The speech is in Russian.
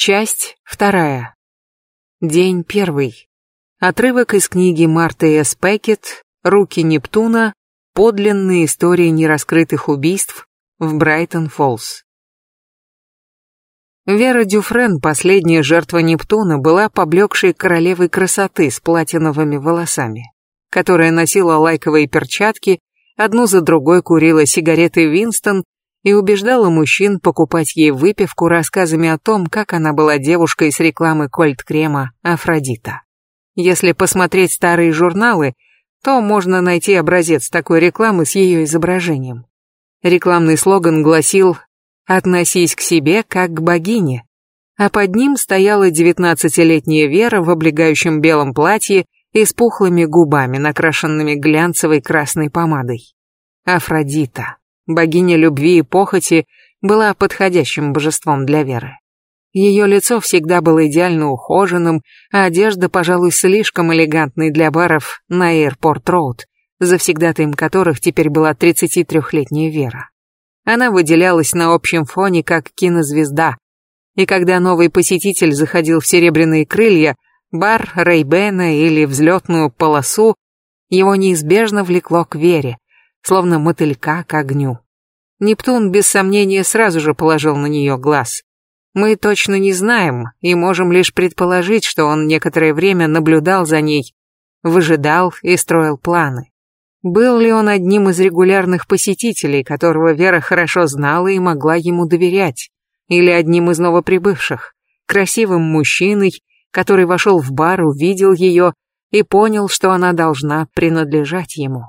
Часть вторая. День первый. Отрывок из книги Марты С. Пекет «Руки Нептуна. Подлинные истории нераскрытых убийств в Брайтон-Фоллс». Вера Дюфрен, последняя жертва Нептуна, была поблекшей королевой красоты с платиновыми волосами, которая носила лайковые перчатки, одну за другой курила сигареты Винстон и убеждала мужчин покупать ей выпивку рассказами о том, как она была девушкой с рекламы кольт-крема Афродита. Если посмотреть старые журналы, то можно найти образец такой рекламы с ее изображением. Рекламный слоган гласил «Относись к себе как к богине», а под ним стояла девятнадцатилетняя Вера в облегающем белом платье и с пухлыми губами, накрашенными глянцевой красной помадой. Афродита богиня любви и похоти, была подходящим божеством для Веры. Ее лицо всегда было идеально ухоженным, а одежда, пожалуй, слишком элегантной для баров на Эйрпорт-Роуд, завсегдатаем которых теперь была 33-летняя Вера. Она выделялась на общем фоне как кинозвезда, и когда новый посетитель заходил в серебряные крылья, бар Рейбена или взлетную полосу, его неизбежно влекло к Вере, словно мотылька к огню. Нептун без сомнения сразу же положил на нее глаз. Мы точно не знаем и можем лишь предположить, что он некоторое время наблюдал за ней, выжидал и строил планы. Был ли он одним из регулярных посетителей, которого Вера хорошо знала и могла ему доверять, или одним из новоприбывших, красивым мужчиной, который вошел в бар, увидел ее и понял, что она должна принадлежать ему.